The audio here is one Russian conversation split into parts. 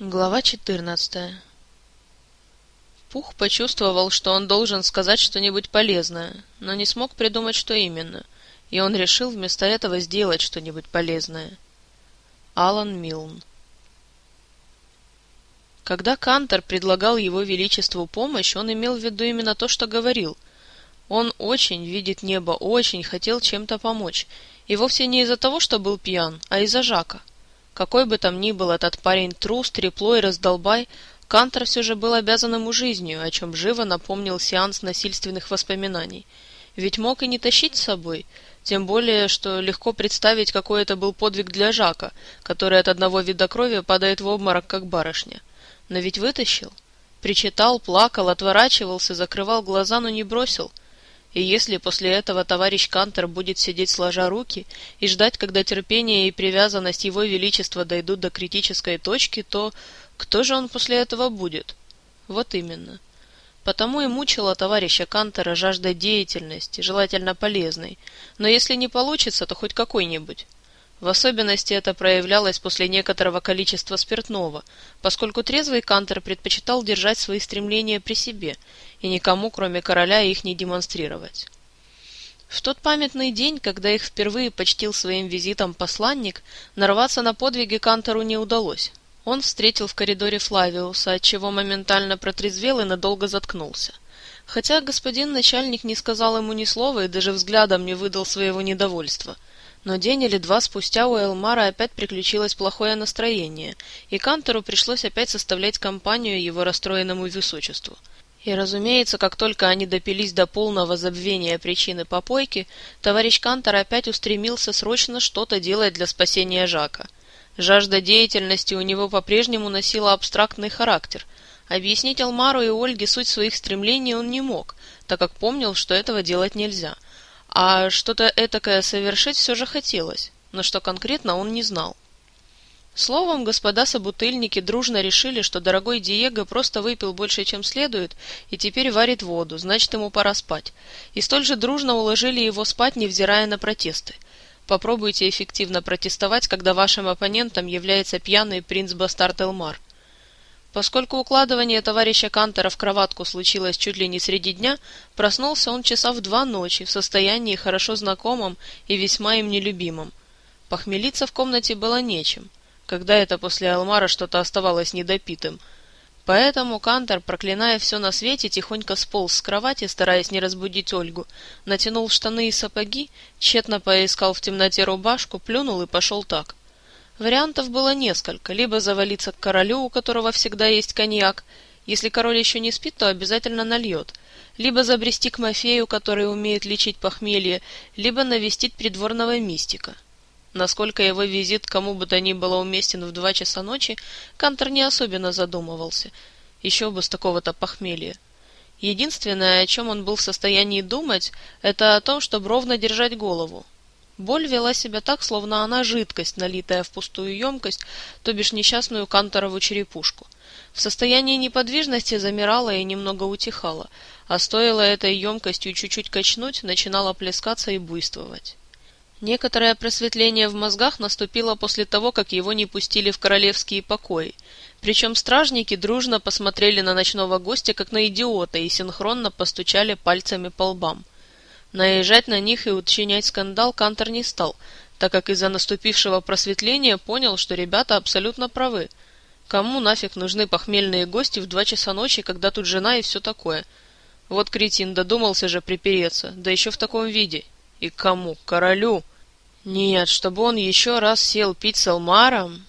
Глава 14 Пух почувствовал, что он должен сказать что-нибудь полезное, но не смог придумать, что именно, и он решил вместо этого сделать что-нибудь полезное. Алан Милн Когда Кантор предлагал его величеству помощь, он имел в виду именно то, что говорил. Он очень видит небо, очень хотел чем-то помочь, и вовсе не из-за того, что был пьян, а из-за Жака. Какой бы там ни был этот парень трус, трепло и раздолбай, Кантор все же был обязан ему жизнью, о чем живо напомнил сеанс насильственных воспоминаний. Ведь мог и не тащить с собой, тем более, что легко представить, какой это был подвиг для Жака, который от одного вида крови падает в обморок, как барышня. Но ведь вытащил. Причитал, плакал, отворачивался, закрывал глаза, но не бросил — и если после этого товарищ Кантер будет сидеть сложа руки и ждать, когда терпение и привязанность его величества дойдут до критической точки, то кто же он после этого будет? Вот именно. Потому и мучила товарища Кантера жажда деятельности, желательно полезной, но если не получится, то хоть какой-нибудь. В особенности это проявлялось после некоторого количества спиртного, поскольку трезвый Кантер предпочитал держать свои стремления при себе и никому, кроме короля, их не демонстрировать. В тот памятный день, когда их впервые почтил своим визитом посланник, нарваться на подвиги Кантору не удалось. Он встретил в коридоре Флавиуса, отчего моментально протрезвел и надолго заткнулся. Хотя господин начальник не сказал ему ни слова и даже взглядом не выдал своего недовольства – но день или два спустя у Элмара опять приключилось плохое настроение, и Кантору пришлось опять составлять компанию его расстроенному высочеству. И, разумеется, как только они допились до полного забвения причины попойки, товарищ Кантор опять устремился срочно что-то делать для спасения Жака. Жажда деятельности у него по-прежнему носила абстрактный характер. Объяснить Алмару и Ольге суть своих стремлений он не мог, так как помнил, что этого делать нельзя – а что-то этакое совершить все же хотелось, но что конкретно он не знал. Словом, господа собутыльники дружно решили, что дорогой Диего просто выпил больше, чем следует, и теперь варит воду, значит, ему пора спать. И столь же дружно уложили его спать, невзирая на протесты. Попробуйте эффективно протестовать, когда вашим оппонентом является пьяный принц Бастард Элмар. Поскольку укладывание товарища Кантера в кроватку случилось чуть ли не среди дня, проснулся он часа в два ночи в состоянии хорошо знакомом и весьма им нелюбимом. Похмелиться в комнате было нечем, когда это после Алмара что-то оставалось недопитым. Поэтому Кантер, проклиная все на свете, тихонько сполз с кровати, стараясь не разбудить Ольгу, натянул штаны и сапоги, тщетно поискал в темноте рубашку, плюнул и пошел так. Вариантов было несколько. Либо завалиться к королю, у которого всегда есть коньяк. Если король еще не спит, то обязательно нальет. Либо забрести к Мафею, который умеет лечить похмелье, либо навестить придворного мистика. Насколько его визит кому бы то ни было уместен в два часа ночи, Кантор не особенно задумывался. Еще бы с такого-то похмелья. Единственное, о чем он был в состоянии думать, это о том, чтобы ровно держать голову. Боль вела себя так, словно она жидкость, налитая в пустую емкость, то бишь несчастную канторову черепушку. В состоянии неподвижности замирала и немного утихала, а стоило этой емкостью чуть-чуть качнуть, начинала плескаться и буйствовать. Некоторое просветление в мозгах наступило после того, как его не пустили в королевские покои. Причем стражники дружно посмотрели на ночного гостя, как на идиота, и синхронно постучали пальцами по лбам. Наезжать на них и учинять скандал Кантор не стал, так как из-за наступившего просветления понял, что ребята абсолютно правы. Кому нафиг нужны похмельные гости в два часа ночи, когда тут жена и все такое? Вот кретин додумался же припереться, да еще в таком виде. И кому? Королю? Нет, чтобы он еще раз сел пить с Алмаром...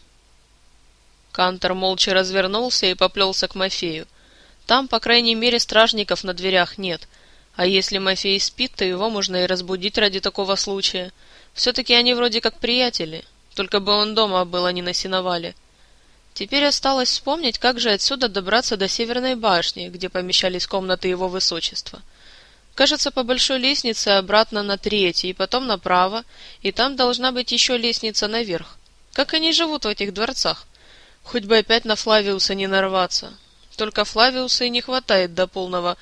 Кантор молча развернулся и поплелся к Мафею. Там, по крайней мере, стражников на дверях нет — а если Мафей спит, то его можно и разбудить ради такого случая. Все-таки они вроде как приятели, только бы он дома был, а не на сеновале. Теперь осталось вспомнить, как же отсюда добраться до Северной башни, где помещались комнаты его высочества. Кажется, по большой лестнице обратно на третий, потом направо, и там должна быть еще лестница наверх. Как они живут в этих дворцах? Хоть бы опять на Флавиуса не нарваться. Только Флавиуса и не хватает до полного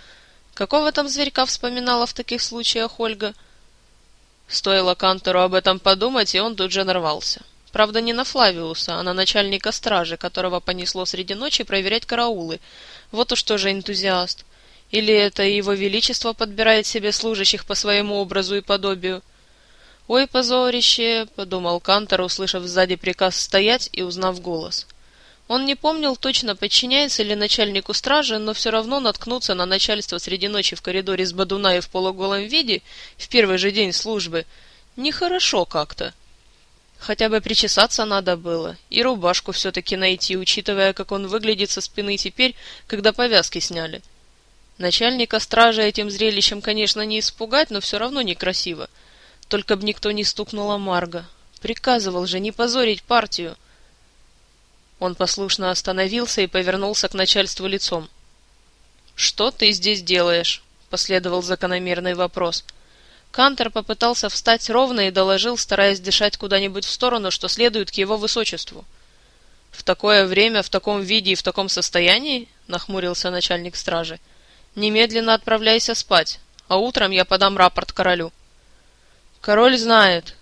Какого там зверька вспоминала в таких случаях Ольга? Стоило Кантору об этом подумать, и он тут же нарвался. Правда, не на Флавиуса, а на начальника стражи, которого понесло среди ночи проверять караулы. Вот уж тоже энтузиаст. Или это его величество подбирает себе служащих по своему образу и подобию? «Ой, позорище!» — подумал Кантор, услышав сзади приказ стоять и узнав голос. Он не помнил точно, подчиняется ли начальнику стражи, но все равно наткнуться на начальство среди ночи в коридоре с Бадунаи в полуголом виде в первый же день службы нехорошо как-то. Хотя бы причесаться надо было, и рубашку все-таки найти, учитывая, как он выглядит со спины теперь, когда повязки сняли. Начальника стражи этим зрелищем, конечно, не испугать, но все равно некрасиво. Только б никто не стукнула Марга. Приказывал же не позорить партию. Он послушно остановился и повернулся к начальству лицом. «Что ты здесь делаешь?» — последовал закономерный вопрос. Кантер попытался встать ровно и доложил, стараясь дышать куда-нибудь в сторону, что следует к его высочеству. «В такое время, в таком виде и в таком состоянии?» — нахмурился начальник стражи. «Немедленно отправляйся спать, а утром я подам рапорт королю». «Король знает».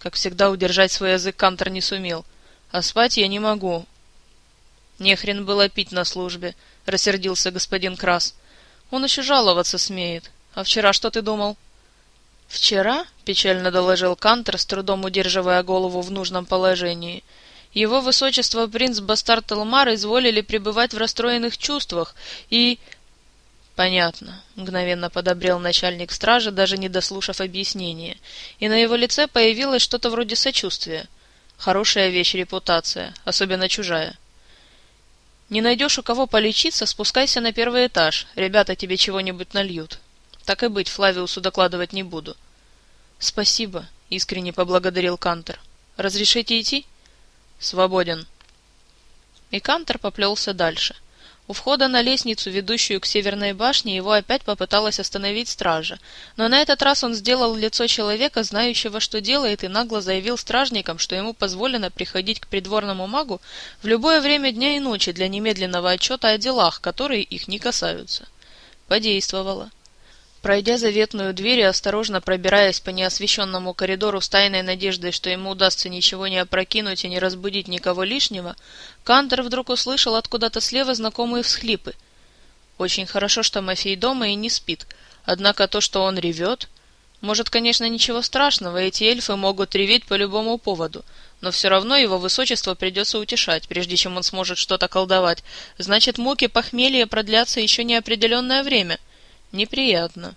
Как всегда, удержать свой язык Кантер не сумел. «А спать я не могу. «Не хрен было пить на службе», — рассердился господин Крас. «Он еще жаловаться смеет. А вчера что ты думал?» «Вчера?» — печально доложил Кантер, с трудом удерживая голову в нужном положении. «Его высочество принц Бастард Элмар изволили пребывать в расстроенных чувствах и...» «Понятно», — мгновенно подобрел начальник стражи, даже не дослушав объяснения, и на его лице появилось что-то вроде сочувствия. «Хорошая вещь репутация, особенно чужая». Не найдешь у кого полечиться, спускайся на первый этаж. Ребята тебе чего-нибудь нальют. Так и быть, Флавиусу докладывать не буду. Спасибо, искренне поблагодарил Кантер. Разрешите идти? Свободен. И Кантер поплелся дальше. — у входа на лестницу, ведущую к северной башне, его опять попыталась остановить стража, но на этот раз он сделал лицо человека, знающего, что делает, и нагло заявил стражникам, что ему позволено приходить к придворному магу в любое время дня и ночи для немедленного отчета о делах, которые их не касаются. Подействовало. Пройдя заветную дверь и осторожно пробираясь по неосвещенному коридору с тайной надеждой, что ему удастся ничего не опрокинуть и не разбудить никого лишнего, Кантер вдруг услышал откуда-то слева знакомые всхлипы. Очень хорошо, что Мафей дома и не спит, однако то, что он ревет... Может, конечно, ничего страшного, эти эльфы могут реветь по любому поводу, но все равно его высочество придется утешать, прежде чем он сможет что-то колдовать. Значит, муки похмелья продлятся еще неопределенное время — Неприятно.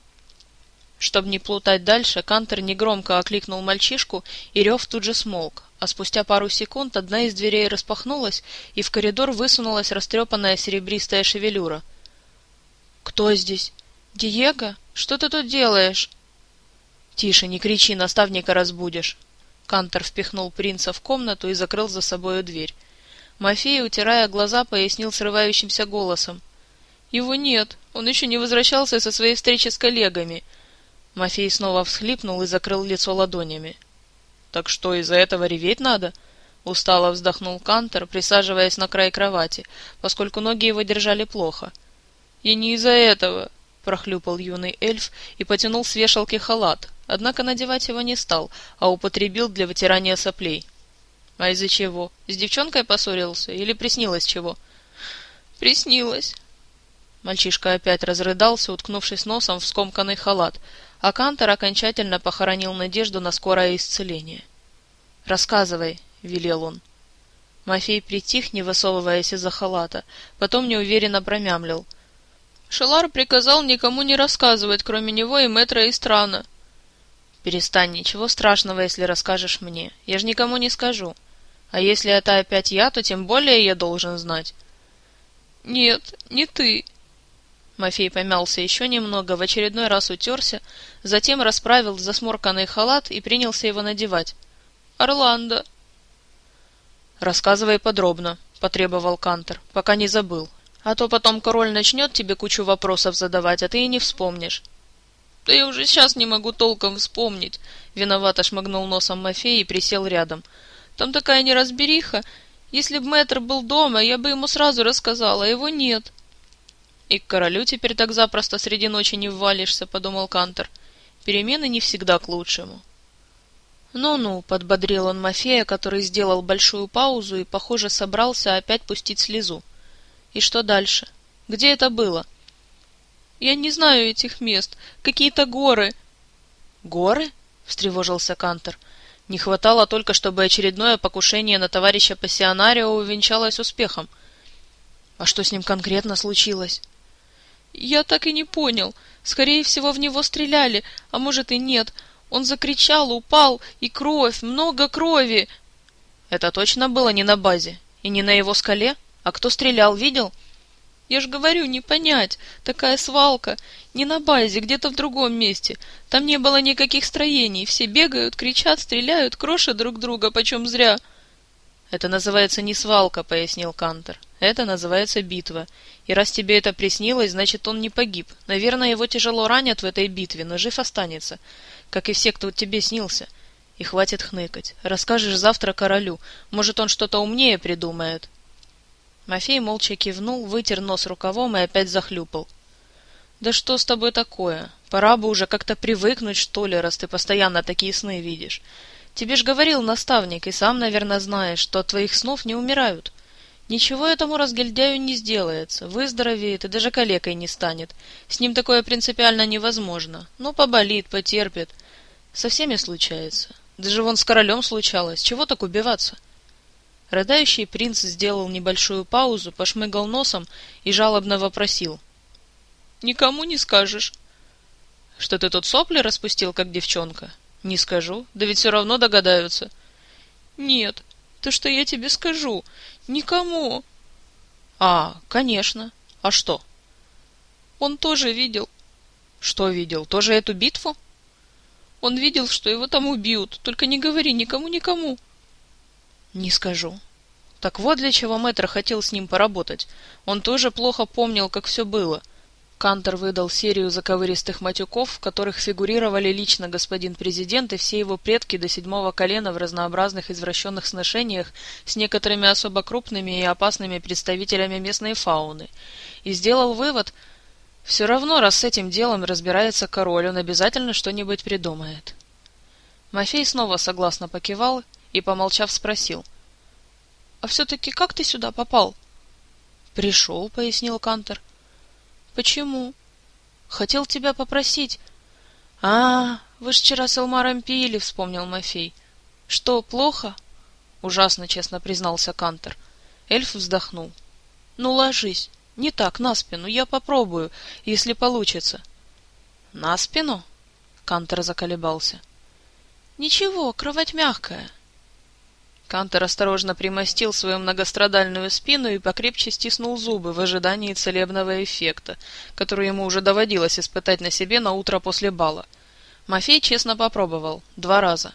Чтобы не плутать дальше, Кантер негромко окликнул мальчишку, и рев тут же смолк, а спустя пару секунд одна из дверей распахнулась, и в коридор высунулась растрепанная серебристая шевелюра. «Кто здесь? Диего? Что ты тут делаешь?» «Тише, не кричи, наставника разбудишь!» Кантер впихнул принца в комнату и закрыл за собою дверь. Мафей, утирая глаза, пояснил срывающимся голосом. «Его нет. Он еще не возвращался со своей встречи с коллегами». Мафей снова всхлипнул и закрыл лицо ладонями. «Так что, из-за этого реветь надо?» Устало вздохнул Кантер, присаживаясь на край кровати, поскольку ноги его держали плохо. «И не из-за этого!» — прохлюпал юный эльф и потянул с вешалки халат, однако надевать его не стал, а употребил для вытирания соплей. «А из-за чего? С девчонкой поссорился или приснилось чего?» «Приснилось», Мальчишка опять разрыдался, уткнувшись носом в скомканный халат, а Кантор окончательно похоронил надежду на скорое исцеление. «Рассказывай», — велел он. Мафей притих, не высовываясь из-за халата, потом неуверенно промямлил. «Шелар приказал никому не рассказывать, кроме него и мэтра Истрана». «Перестань, ничего страшного, если расскажешь мне. Я же никому не скажу. А если это опять я, то тем более я должен знать». «Нет, не ты», Мафей помялся еще немного, в очередной раз утерся, затем расправил засморканный халат и принялся его надевать. «Орландо!» «Рассказывай подробно», — потребовал Кантер, — «пока не забыл. А то потом король начнет тебе кучу вопросов задавать, а ты и не вспомнишь». «Да я уже сейчас не могу толком вспомнить», — виновато шмыгнул носом Мафей и присел рядом. «Там такая неразбериха. Если б мэтр был дома, я бы ему сразу рассказала, а его нет». «И к королю теперь так запросто среди ночи не ввалишься», — подумал Кантор. «Перемены не всегда к лучшему». «Ну-ну», — подбодрил он Мафея, который сделал большую паузу и, похоже, собрался опять пустить слезу. «И что дальше? Где это было?» «Я не знаю этих мест. Какие-то горы». «Горы?» — встревожился Кантер. Не хватало только, чтобы очередное покушение на товарища пассионарио увенчалось успехом. А что с ним конкретно случилось? Я так и не понял. Скорее всего, в него стреляли, а может и нет. Он закричал, упал, и кровь, много крови. Это точно было не на базе и не на его скале? А кто стрелял, видел? Я ж говорю, не понять. Такая свалка. Не на базе, где-то в другом месте. Там не было никаких строений. Все бегают, кричат, стреляют, крошат друг друга, почем зря. Это называется не свалка, пояснил Кантер. Это называется битва. И раз тебе это приснилось, значит, он не погиб. Наверное, его тяжело ранят в этой битве, но жив останется как и все, кто тебе снился. И хватит хныкать. Расскажешь завтра королю. Может, он что-то умнее придумает. Мафей молча кивнул, вытер нос рукавом и опять захлюпал. «Да что с тобой такое? Пора бы уже как-то привыкнуть, что ли, раз ты постоянно такие сны видишь. Тебе ж говорил наставник, и сам, наверное, знаешь, что от твоих снов не умирают. Ничего этому разгильдяю не сделается, выздоровеет и даже калекой не станет. С ним такое принципиально невозможно. Ну, поболит, потерпит. Со всеми случается. Даже вон с королем случалось. Чего так убиваться? Рыдающий принц сделал небольшую паузу, пошмыгал носом и жалобно вопросил. «Никому не скажешь». «Что ты тут сопли распустил, как девчонка?» «Не скажу. Да ведь все равно догадаются». «Нет, то что я тебе скажу. Никому». «А, конечно. А что?» «Он тоже видел». «Что видел? Тоже эту битву?» Он видел, что его там убьют. Только не говори никому-никому. Не скажу. Так вот для чего мэтр хотел с ним поработать. Он тоже плохо помнил, как все было. Кантер выдал серию заковыристых матюков, в которых фигурировали лично господин президент и все его предки до седьмого колена в разнообразных извращенных сношениях с некоторыми особо крупными и опасными представителями местной фауны, и сделал вывод – все равно, раз с этим делом разбирается король, он обязательно что-нибудь придумает. Мафей снова согласно покивал и, помолчав, спросил. — А все-таки как ты сюда попал? — Пришел, — пояснил Кантер. — Почему? — Хотел тебя попросить. — А, вы ж вчера с Элмаром пили, — вспомнил Мафей. — Что, плохо? — ужасно честно признался Кантер. Эльф вздохнул. — Ну, ложись. Не так, на спину. Я попробую, если получится. На спину? Кантер заколебался. Ничего, кровать мягкая. Кантер осторожно примостил свою многострадальную спину и покрепче стиснул зубы в ожидании целебного эффекта, который ему уже доводилось испытать на себе на утро после бала. Мафей честно попробовал. Два раза.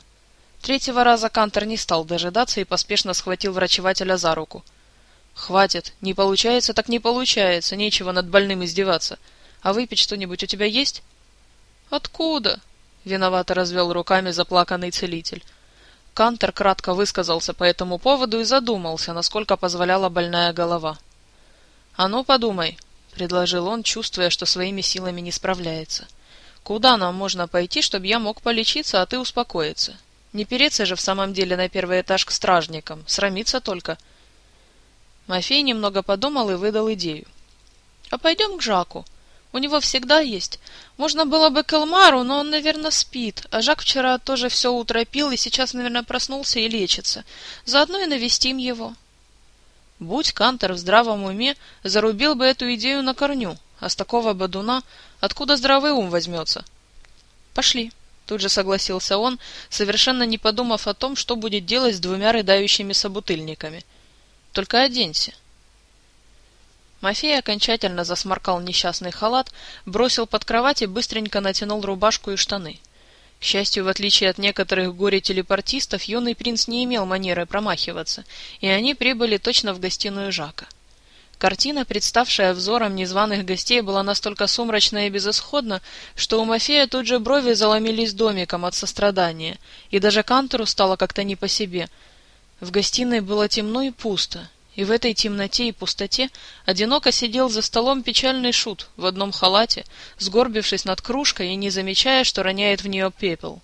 Третьего раза Кантер не стал дожидаться и поспешно схватил врачевателя за руку. — Хватит. Не получается, так не получается. Нечего над больным издеваться. А выпить что-нибудь у тебя есть? Откуда? Виновато развел руками заплаканный целитель. Кантер кратко высказался по этому поводу и задумался, насколько позволяла больная голова. «А ну, подумай», — предложил он, чувствуя, что своими силами не справляется. «Куда нам можно пойти, чтобы я мог полечиться, а ты успокоиться? Не переться же в самом деле на первый этаж к стражникам, срамиться только». Мафей немного подумал и выдал идею. — А пойдем к Жаку. У него всегда есть. Можно было бы к Элмару, но он, наверное, спит. А Жак вчера тоже все утро пил и сейчас, наверное, проснулся и лечится. Заодно и навестим его. Будь Кантер в здравом уме, зарубил бы эту идею на корню. А с такого бодуна откуда здравый ум возьмется? Пошли. Тут же согласился он, совершенно не подумав о том, что будет делать с двумя рыдающими собутыльниками — только оденься. Мафей окончательно засморкал несчастный халат, бросил под кровать и быстренько натянул рубашку и штаны. К счастью, в отличие от некоторых горе-телепортистов, юный принц не имел манеры промахиваться, и они прибыли точно в гостиную Жака. Картина, представшая взором незваных гостей, была настолько сумрачна и безысходна, что у Мафея тут же брови заломились домиком от сострадания, и даже Кантору стало как-то не по себе — в гостиной было темно и пусто, и в этой темноте и пустоте одиноко сидел за столом печальный шут в одном халате, сгорбившись над кружкой и не замечая, что роняет в нее пепел.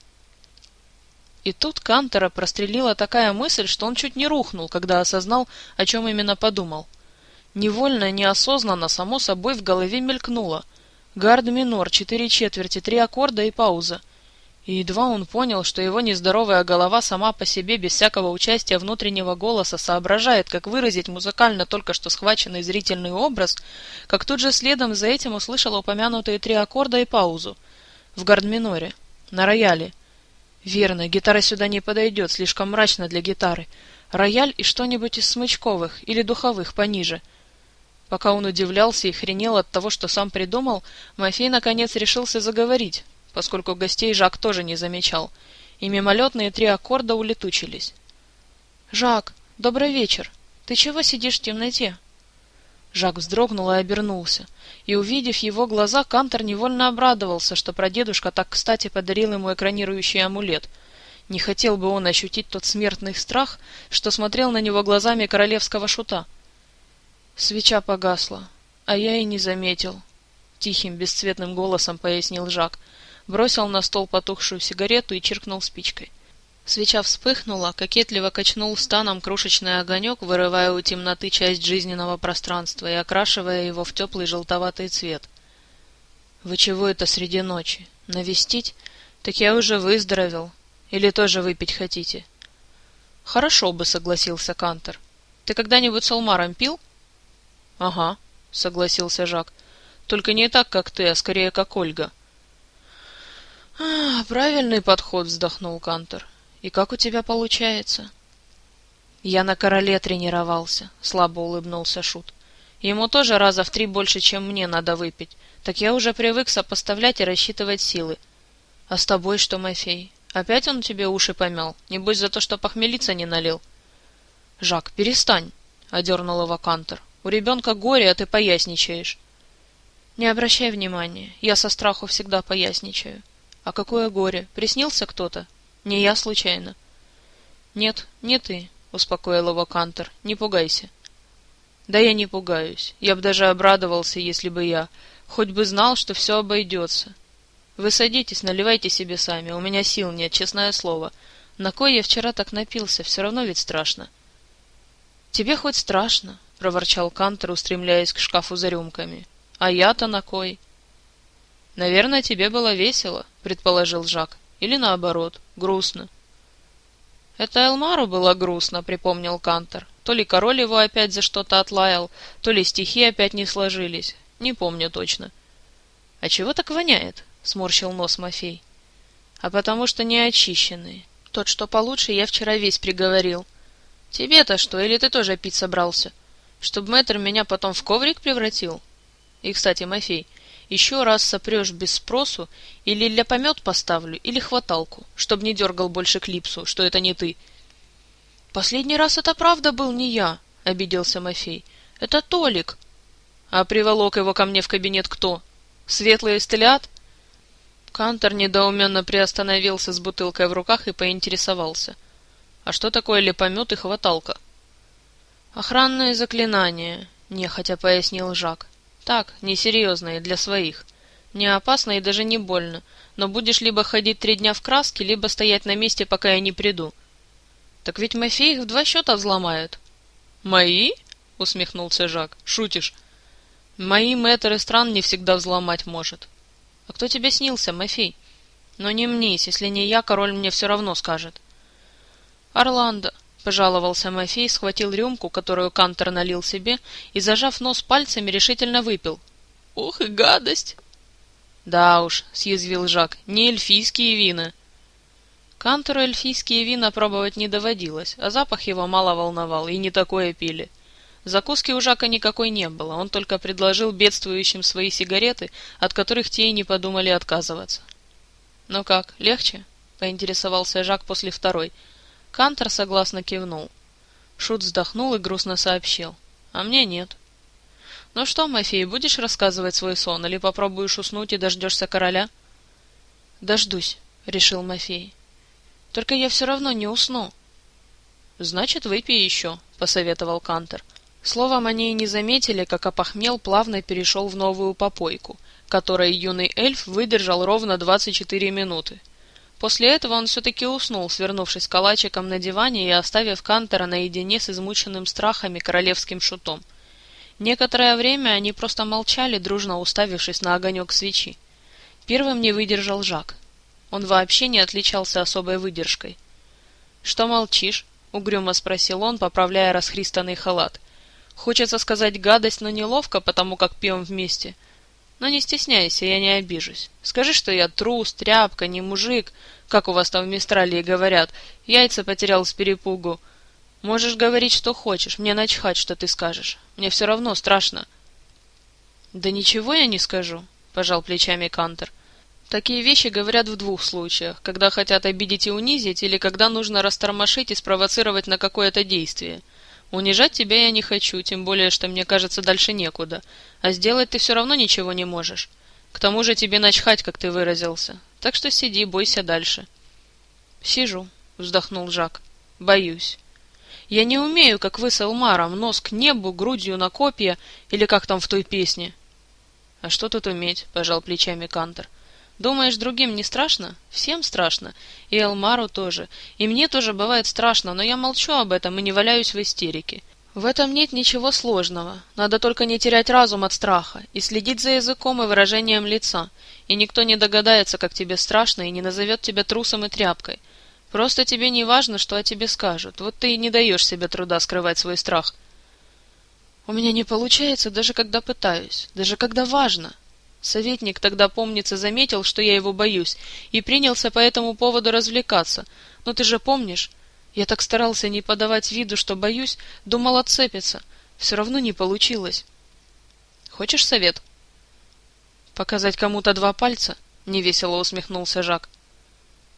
И тут Кантера прострелила такая мысль, что он чуть не рухнул, когда осознал, о чем именно подумал. Невольно, неосознанно, само собой в голове мелькнуло. Гард минор, четыре четверти, три аккорда и пауза. И едва он понял, что его нездоровая голова сама по себе, без всякого участия внутреннего голоса, соображает, как выразить музыкально только что схваченный зрительный образ, как тут же следом за этим услышал упомянутые три аккорда и паузу. В гард-миноре. На рояле. Верно, гитара сюда не подойдет, слишком мрачно для гитары. Рояль и что-нибудь из смычковых или духовых пониже. Пока он удивлялся и хренел от того, что сам придумал, Мафей наконец решился заговорить, поскольку гостей Жак тоже не замечал, и мимолетные три аккорда улетучились. «Жак, добрый вечер. Ты чего сидишь в темноте?» Жак вздрогнул и обернулся, и, увидев его глаза, Кантор невольно обрадовался, что прадедушка так кстати подарил ему экранирующий амулет. Не хотел бы он ощутить тот смертный страх, что смотрел на него глазами королевского шута. Свеча погасла, а я и не заметил. Тихим, бесцветным голосом пояснил Жак — бросил на стол потухшую сигарету и чиркнул спичкой. Свеча вспыхнула, кокетливо качнул станом крошечный огонек, вырывая у темноты часть жизненного пространства и окрашивая его в теплый желтоватый цвет. «Вы чего это среди ночи? Навестить? Так я уже выздоровел. Или тоже выпить хотите?» «Хорошо бы», — согласился Кантер. «Ты когда-нибудь с Алмаром пил?» «Ага», — согласился Жак. «Только не так, как ты, а скорее как Ольга». А, правильный подход, вздохнул Кантор. И как у тебя получается? Я на короле тренировался, слабо улыбнулся шут. Ему тоже раза в три больше, чем мне надо выпить. Так я уже привык сопоставлять и рассчитывать силы. А с тобой что, Мафей? Опять он тебе уши помял? Небось за то, что похмелиться не налил? Жак, перестань, одернул его Кантор. У ребенка горе, а ты поясничаешь. Не обращай внимания, я со страху всегда поясничаю. А какое горе! Приснился кто-то? Не я случайно. Нет, не ты, успокоил его Кантер. Не пугайся. Да я не пугаюсь. Я бы даже обрадовался, если бы я, хоть бы знал, что все обойдется. Вы садитесь, наливайте себе сами, у меня сил нет, честное слово. На кой я вчера так напился, все равно ведь страшно. Тебе хоть страшно, проворчал Кантер, устремляясь к шкафу за рюмками. А я-то на кой? Наверное, тебе было весело, предположил Жак. Или наоборот, грустно. Это Элмару было грустно, припомнил Кантер. То ли король его опять за что-то отлаял, то ли стихи опять не сложились. Не помню точно. А чего так воняет? сморщил нос Мафей. А потому что не очищенные. Тот, что получше, я вчера весь приговорил. Тебе-то что, или ты тоже пить собрался? Чтоб мэтр меня потом в коврик превратил? И, кстати, Мафей, еще раз сопрешь без спросу, или для помет поставлю, или хваталку, чтоб не дергал больше клипсу, что это не ты. — Последний раз это правда был не я, — обиделся Мафей. — Это Толик. — А приволок его ко мне в кабинет кто? Светлый стелят? Кантор недоуменно приостановился с бутылкой в руках и поинтересовался. — А что такое лепомет и хваталка? — Охранное заклинание, — нехотя пояснил Жак. Так, несерьезные, для своих. Не опасно и даже не больно, но будешь либо ходить три дня в краске, либо стоять на месте, пока я не приду. Так ведь Мафей их в два счета взломают. Мои? усмехнулся Жак. Шутишь? Мои мэтры стран не всегда взломать может. А кто тебе снился, Мафей? Но не мнись, если не я, король мне все равно скажет. Орландо, Пожаловался Мафей, схватил рюмку, которую Кантер налил себе, и, зажав нос пальцами, решительно выпил. «Ух и гадость!» «Да уж», — съязвил Жак, — «не эльфийские вина». Кантору эльфийские вина пробовать не доводилось, а запах его мало волновал, и не такое пили. Закуски у Жака никакой не было, он только предложил бедствующим свои сигареты, от которых те и не подумали отказываться. «Ну как, легче?» — поинтересовался Жак после второй — Кантор согласно кивнул. Шут вздохнул и грустно сообщил. А мне нет. Ну что, Мафей, будешь рассказывать свой сон или попробуешь уснуть и дождешься короля? Дождусь, решил Мафей. Только я все равно не усну. Значит, выпей еще, посоветовал Кантор. Словом, они и не заметили, как опохмел плавно перешел в новую попойку, которой юный эльф выдержал ровно двадцать четыре минуты. После этого он все-таки уснул, свернувшись калачиком на диване и оставив Кантера наедине с измученным страхами королевским шутом. Некоторое время они просто молчали, дружно уставившись на огонек свечи. Первым не выдержал Жак. Он вообще не отличался особой выдержкой. «Что молчишь?» — угрюмо спросил он, поправляя расхристанный халат. «Хочется сказать гадость, но неловко, потому как пьем вместе. Но не стесняйся, я не обижусь. Скажи, что я трус, тряпка, не мужик, как у вас там в Мистралии говорят, яйца потерял с перепугу. Можешь говорить, что хочешь, мне начхать, что ты скажешь. Мне все равно страшно. Да ничего я не скажу, пожал плечами Кантер. Такие вещи говорят в двух случаях, когда хотят обидеть и унизить, или когда нужно растормошить и спровоцировать на какое-то действие. Унижать тебя я не хочу, тем более, что мне кажется, дальше некуда. А сделать ты все равно ничего не можешь. К тому же тебе начхать, как ты выразился. Так что сиди, бойся дальше. Сижу, вздохнул Жак. Боюсь. Я не умею, как вы с Элмаром, нос к небу, грудью на копья, или как там в той песне. А что тут уметь, пожал плечами Кантер. Думаешь, другим не страшно? Всем страшно. И Элмару тоже. И мне тоже бывает страшно, но я молчу об этом и не валяюсь в истерике. В этом нет ничего сложного. Надо только не терять разум от страха и следить за языком и выражением лица. И никто не догадается, как тебе страшно, и не назовет тебя трусом и тряпкой. Просто тебе не важно, что о тебе скажут. Вот ты и не даешь себе труда скрывать свой страх. У меня не получается, даже когда пытаюсь, даже когда важно. Советник тогда, помнится, заметил, что я его боюсь, и принялся по этому поводу развлекаться. Но ты же помнишь, я так старался не подавать виду, что боюсь, думал отцепиться. Все равно не получилось. Хочешь совет? Показать кому-то два пальца? Невесело усмехнулся Жак.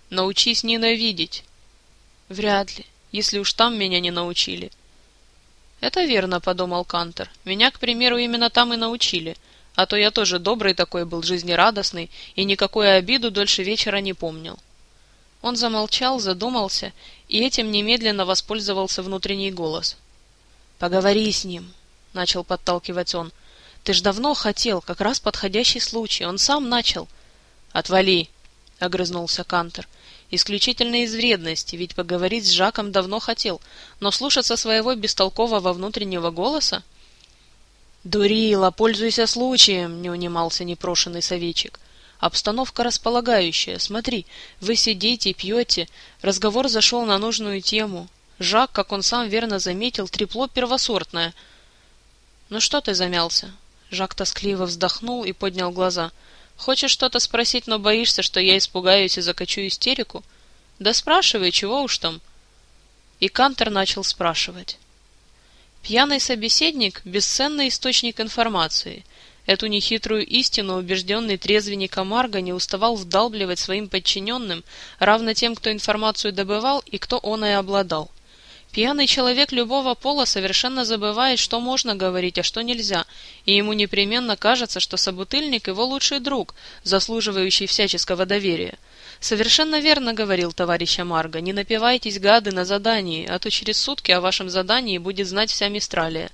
Научись ненавидеть. Вряд ли, если уж там меня не научили. Это верно, подумал Кантер. Меня, к примеру, именно там и научили. А то я тоже добрый такой был, жизнерадостный, и никакой обиду дольше вечера не помнил. Он замолчал, задумался, и этим немедленно воспользовался внутренний голос. «Поговори с ним», — начал подталкивать он. «Ты ж давно хотел, как раз подходящий случай, он сам начал». «Отвали», — огрызнулся Кантер. «Исключительно из вредности, ведь поговорить с Жаком давно хотел, но слушаться своего бестолкового внутреннего голоса...» «Дурила, пользуйся случаем», — не унимался непрошенный советчик. Обстановка располагающая. Смотри, вы сидите, пьете. Разговор зашел на нужную тему. Жак, как он сам верно заметил, трепло первосортное. Ну что ты замялся? Жак тоскливо вздохнул и поднял глаза. Хочешь что-то спросить, но боишься, что я испугаюсь и закачу истерику? Да спрашивай, чего уж там. И Кантер начал спрашивать. Пьяный собеседник — бесценный источник информации — Эту нехитрую истину убежденный трезвенник Камарго не уставал вдалбливать своим подчиненным, равно тем, кто информацию добывал и кто он и обладал. Пьяный человек любого пола совершенно забывает, что можно говорить, а что нельзя, и ему непременно кажется, что собутыльник его лучший друг, заслуживающий всяческого доверия. Совершенно верно говорил товарищ Амарго, не напивайтесь, гады, на задании, а то через сутки о вашем задании будет знать вся Мистралия.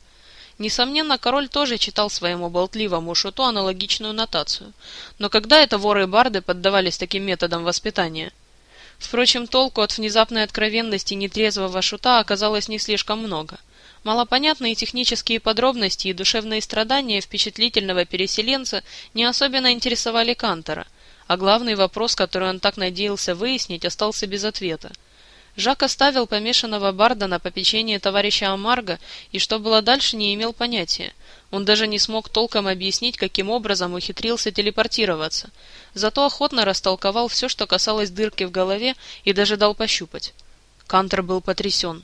Несомненно, король тоже читал своему болтливому шуту аналогичную нотацию. Но когда это воры и барды поддавались таким методам воспитания? Впрочем, толку от внезапной откровенности нетрезвого шута оказалось не слишком много. Малопонятные технические подробности и душевные страдания впечатлительного переселенца не особенно интересовали Кантора, а главный вопрос, который он так надеялся выяснить, остался без ответа. Жак оставил помешанного барда на попечение товарища Амарго, и что было дальше, не имел понятия. Он даже не смог толком объяснить, каким образом ухитрился телепортироваться. Зато охотно растолковал все, что касалось дырки в голове, и даже дал пощупать. Кантер был потрясен.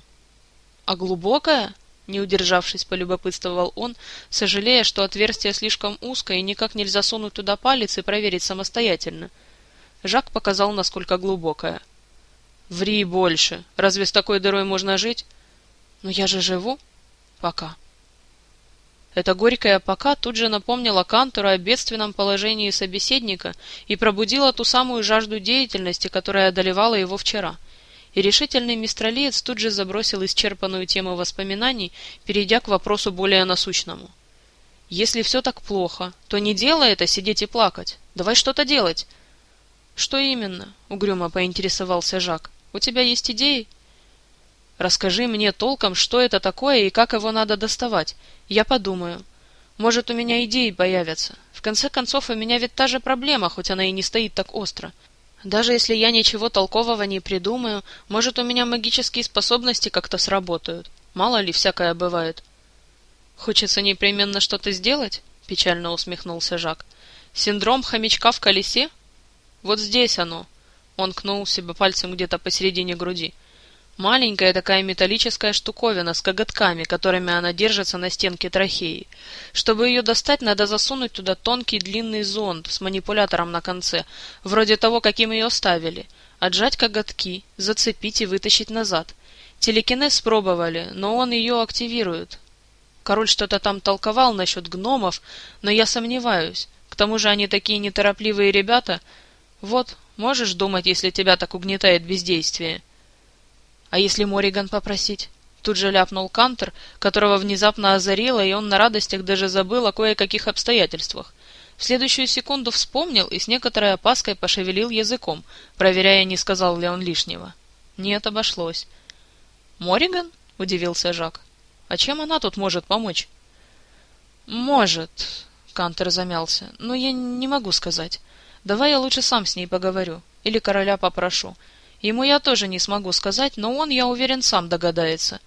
«А глубокая?» Не удержавшись, полюбопытствовал он, сожалея, что отверстие слишком узкое и никак нельзя сунуть туда палец и проверить самостоятельно. Жак показал, насколько глубокая. Ври больше. Разве с такой дырой можно жить? Но я же живу. Пока. Эта горькая «пока» тут же напомнила Кантору о бедственном положении собеседника и пробудила ту самую жажду деятельности, которая одолевала его вчера. И решительный мистралиец тут же забросил исчерпанную тему воспоминаний, перейдя к вопросу более насущному. «Если все так плохо, то не делай это сидеть и плакать. Давай что-то делать. «Что именно?» — угрюмо поинтересовался Жак. «У тебя есть идеи?» «Расскажи мне толком, что это такое и как его надо доставать. Я подумаю. Может, у меня идеи появятся. В конце концов, у меня ведь та же проблема, хоть она и не стоит так остро. Даже если я ничего толкового не придумаю, может, у меня магические способности как-то сработают. Мало ли, всякое бывает». «Хочется непременно что-то сделать?» — печально усмехнулся Жак. «Синдром хомячка в колесе?» Вот здесь оно. Он кнул себя пальцем где-то посередине груди. Маленькая такая металлическая штуковина с коготками, которыми она держится на стенке трахеи. Чтобы ее достать, надо засунуть туда тонкий длинный зонд с манипулятором на конце, вроде того, каким ее ставили. Отжать коготки, зацепить и вытащить назад. Телекинез пробовали, но он ее активирует. Король что-то там толковал насчет гномов, но я сомневаюсь. К тому же они такие неторопливые ребята — вот, можешь думать, если тебя так угнетает бездействие. А если Мориган попросить? Тут же ляпнул Кантер, которого внезапно озарило, и он на радостях даже забыл о кое-каких обстоятельствах. В следующую секунду вспомнил и с некоторой опаской пошевелил языком, проверяя, не сказал ли он лишнего. Нет, обошлось. «Мориган?» — удивился Жак. «А чем она тут может помочь?» «Может», — Кантер замялся, — «но я не могу сказать. Давай я лучше сам с ней поговорю. Или короля попрошу. Ему я тоже не смогу сказать, но он, я уверен, сам догадается.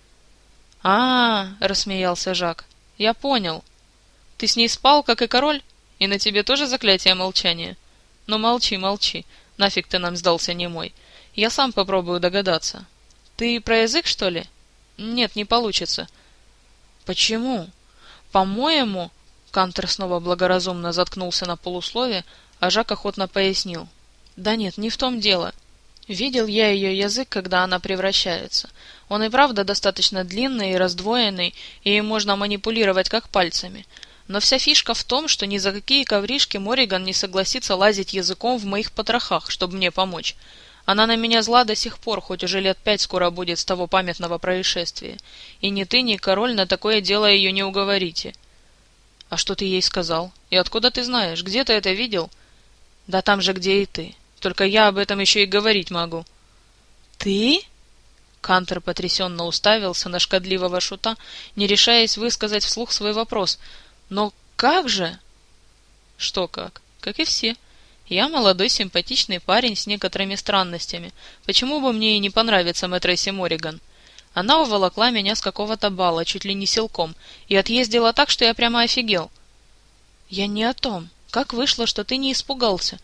А, -а, -а рассмеялся Жак. Я понял. Ты с ней спал, как и король? И на тебе тоже заклятие молчания? Ну молчи, молчи. Нафиг ты нам сдался немой. Я сам попробую догадаться. Ты про язык, что ли? Нет, не получится. Почему? По-моему, Кантер снова благоразумно заткнулся на полуслове, а Жак охотно пояснил. «Да нет, не в том дело. Видел я ее язык, когда она превращается. Он и правда достаточно длинный и раздвоенный, и им можно манипулировать как пальцами. Но вся фишка в том, что ни за какие ковришки Мориган не согласится лазить языком в моих потрохах, чтобы мне помочь. Она на меня зла до сих пор, хоть уже лет пять скоро будет с того памятного происшествия. И ни ты, ни король на такое дело ее не уговорите». «А что ты ей сказал? И откуда ты знаешь? Где ты это видел?» Да там же, где и ты. Только я об этом еще и говорить могу. Ты? Кантер потрясенно уставился на шкодливого шута, не решаясь высказать вслух свой вопрос. Но как же? Что как? Как и все. Я молодой симпатичный парень с некоторыми странностями. Почему бы мне и не понравиться мэтрессе Мориган? Она уволокла меня с какого-то бала, чуть ли не силком, и отъездила так, что я прямо офигел. Я не о том. Как вышло, что ты не испугался,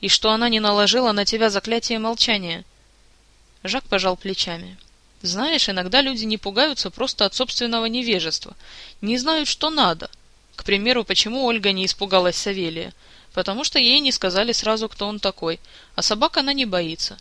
и что она не наложила на тебя заклятие молчания?» Жак пожал плечами. «Знаешь, иногда люди не пугаются просто от собственного невежества, не знают, что надо. К примеру, почему Ольга не испугалась Савелия? Потому что ей не сказали сразу, кто он такой, а собак она не боится.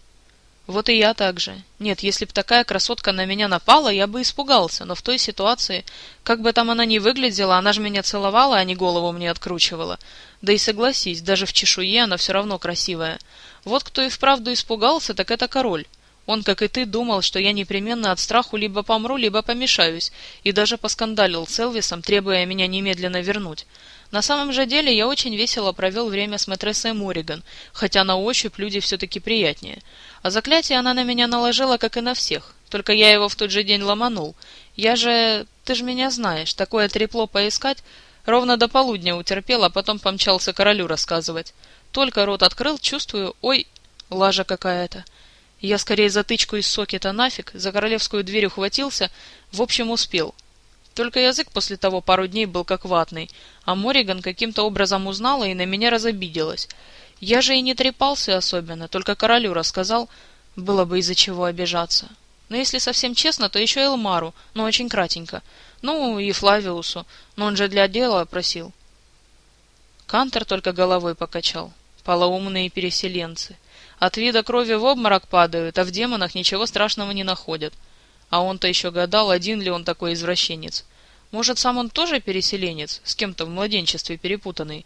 Вот и я так же. Нет, если б такая красотка на меня напала, я бы испугался, но в той ситуации, как бы там она ни выглядела, она же меня целовала, а не голову мне откручивала. Да и согласись, даже в чешуе она все равно красивая. Вот кто и вправду испугался, так это король. Он, как и ты, думал, что я непременно от страху либо помру, либо помешаюсь, и даже поскандалил с Элвисом, требуя меня немедленно вернуть. На самом же деле я очень весело провел время с матрессой Мориган, хотя на ощупь люди все-таки приятнее. А заклятие она на меня наложила, как и на всех. Только я его в тот же день ломанул. Я же... Ты же меня знаешь, такое трепло поискать... Ровно до полудня утерпел, а потом помчался королю рассказывать. Только рот открыл, чувствую, ой, лажа какая-то. Я скорее затычку из сокета нафиг, за королевскую дверь ухватился, в общем успел. Только язык после того пару дней был как ватный, а Мориган каким-то образом узнала и на меня разобиделась. Я же и не трепался особенно, только королю рассказал, было бы из-за чего обижаться. Но если совсем честно, то еще Элмару, но очень кратенько. Ну, и Флавиусу, но он же для дела просил. Кантер только головой покачал. Полоумные переселенцы. От вида крови в обморок падают, а в демонах ничего страшного не находят. А он-то еще гадал, один ли он такой извращенец. Может, сам он тоже переселенец, с кем-то в младенчестве перепутанный?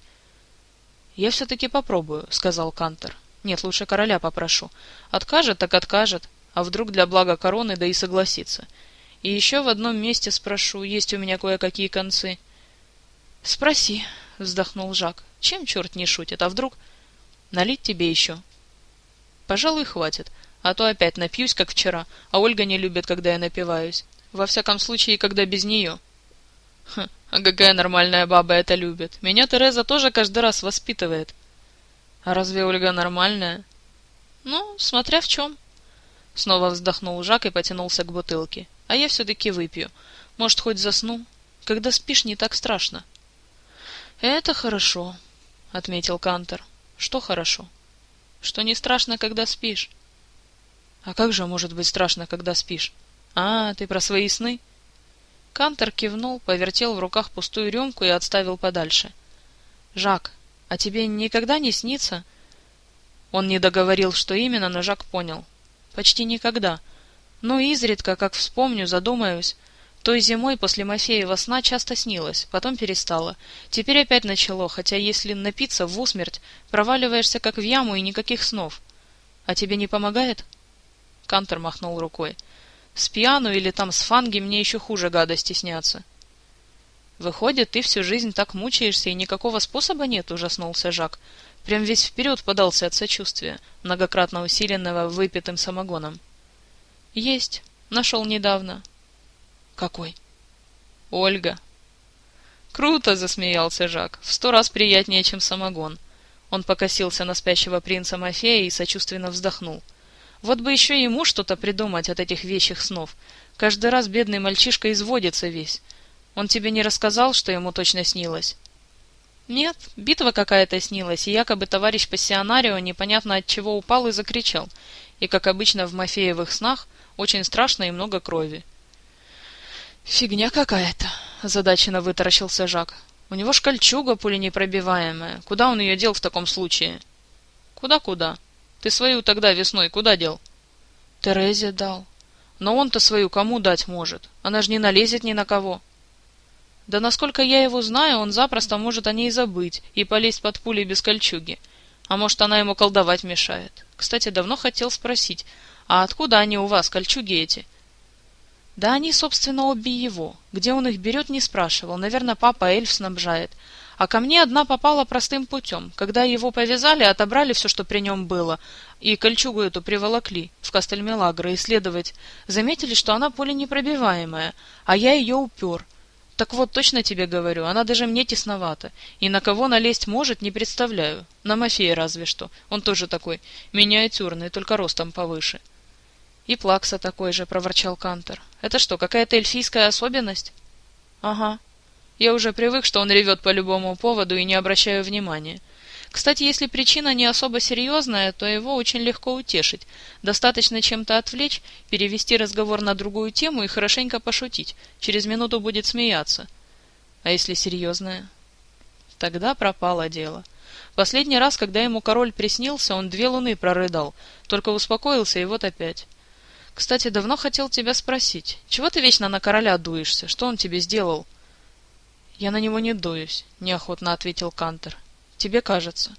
«Я все-таки попробую», — сказал Кантер. «Нет, лучше короля попрошу. Откажет, так откажет. А вдруг для блага короны, да и согласится. И еще в одном месте спрошу, есть у меня кое-какие концы». «Спроси», — вздохнул Жак. «Чем черт не шутит? А вдруг...» «Налить тебе еще?» Пожалуй, хватит. А то опять напьюсь, как вчера, а Ольга не любит, когда я напиваюсь. Во всяком случае, когда без нее. Хм, а какая нормальная баба это любит? Меня Тереза тоже каждый раз воспитывает. А разве Ольга нормальная? Ну, смотря в чем. Снова вздохнул Жак и потянулся к бутылке. А я все-таки выпью. Может, хоть засну? Когда спишь, не так страшно. Это хорошо, отметил Кантер. Что хорошо? Что не страшно, когда спишь. А как же может быть страшно, когда спишь? А, ты про свои сны? Кантер кивнул, повертел в руках пустую рюмку и отставил подальше. Жак, а тебе никогда не снится? Он не договорил, что именно, но Жак понял. Почти никогда. Но изредка, как вспомню, задумаюсь. Той зимой после Мафеева сна часто снилось, потом перестало. Теперь опять начало, хотя если напиться в усмерть, проваливаешься как в яму и никаких снов. А тебе не помогает? Кантер махнул рукой. С пьяну или там с фанги мне еще хуже гадости снятся. Выходит, ты всю жизнь так мучаешься, и никакого способа нет, ужаснулся Жак. Прям весь вперед подался от сочувствия, многократно усиленного выпитым самогоном. Есть. Нашел недавно. Какой? Ольга. Круто, засмеялся Жак. В сто раз приятнее, чем самогон. Он покосился на спящего принца Мафея и сочувственно вздохнул. — вот бы еще ему что-то придумать от этих вещих снов. Каждый раз бедный мальчишка изводится весь. Он тебе не рассказал, что ему точно снилось? Нет, битва какая-то снилась, и якобы товарищ пассионарио непонятно от чего упал и закричал. И, как обычно в Мафеевых снах, очень страшно и много крови. «Фигня какая-то», — озадаченно вытаращился Жак. «У него ж кольчуга пуленепробиваемая. Куда он ее дел в таком случае?» «Куда-куда?» Ты свою тогда весной куда дел? Терезе дал. Но он-то свою кому дать может? Она же не налезет ни на кого. Да насколько я его знаю, он запросто может о ней забыть и полезть под пули без кольчуги. А может, она ему колдовать мешает. Кстати, давно хотел спросить, а откуда они у вас, кольчуги эти? Да они, собственно, обе его. Где он их берет, не спрашивал. Наверное, папа эльф снабжает. А ко мне одна попала простым путем. Когда его повязали, отобрали все, что при нем было, и кольчугу эту приволокли в Кастельмелагро исследовать. Заметили, что она непробиваемая, а я ее упер. Так вот, точно тебе говорю, она даже мне тесновата. И на кого налезть может, не представляю. На Мафея разве что. Он тоже такой, миниатюрный, только ростом повыше. И Плакса такой же, проворчал Кантер. Это что, какая-то эльфийская особенность? Ага. Я уже привык, что он ревет по любому поводу и не обращаю внимания. Кстати, если причина не особо серьезная, то его очень легко утешить. Достаточно чем-то отвлечь, перевести разговор на другую тему и хорошенько пошутить. Через минуту будет смеяться. А если серьезная? Тогда пропало дело. Последний раз, когда ему король приснился, он две луны прорыдал, только успокоился и вот опять. Кстати, давно хотел тебя спросить, чего ты вечно на короля дуешься? Что он тебе сделал? — «Я на него не дуюсь», — неохотно ответил Кантер. «Тебе кажется».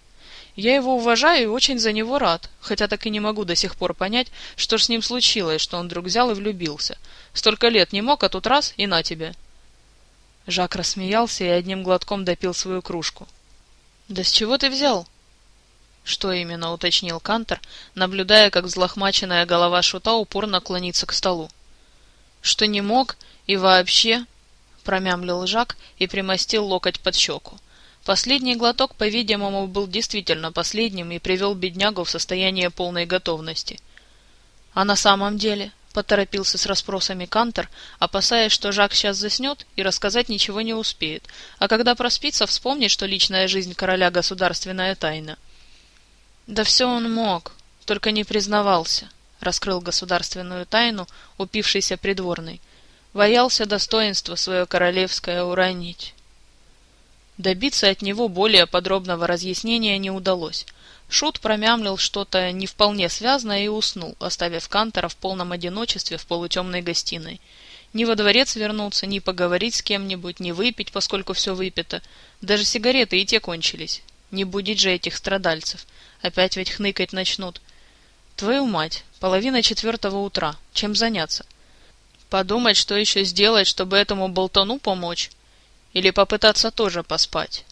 Я его уважаю и очень за него рад, хотя так и не могу до сих пор понять, что ж с ним случилось, что он вдруг взял и влюбился. Столько лет не мог, а тут раз и на тебе. Жак рассмеялся и одним глотком допил свою кружку. «Да с чего ты взял?» «Что именно?» — уточнил Кантер, наблюдая, как взлохмаченная голова шута упорно клонится к столу. «Что не мог и вообще...» промямлил Жак и примостил локоть под щеку. Последний глоток, по-видимому, был действительно последним и привел беднягу в состояние полной готовности. А на самом деле, поторопился с расспросами Кантер, опасаясь, что Жак сейчас заснет и рассказать ничего не успеет, а когда проспится, вспомнит, что личная жизнь короля государственная тайна. Да все он мог, только не признавался, раскрыл государственную тайну упившийся придворный боялся достоинства свое королевское уронить. Добиться от него более подробного разъяснения не удалось. Шут промямлил что-то не вполне связанное и уснул, оставив Кантора в полном одиночестве в полутемной гостиной. Ни во дворец вернуться, ни поговорить с кем-нибудь, ни выпить, поскольку все выпито. Даже сигареты и те кончились. Не будить же этих страдальцев. Опять ведь хныкать начнут. Твою мать, половина четвертого утра. Чем заняться? — Подумать, что еще сделать, чтобы этому болтону помочь? Или попытаться тоже поспать?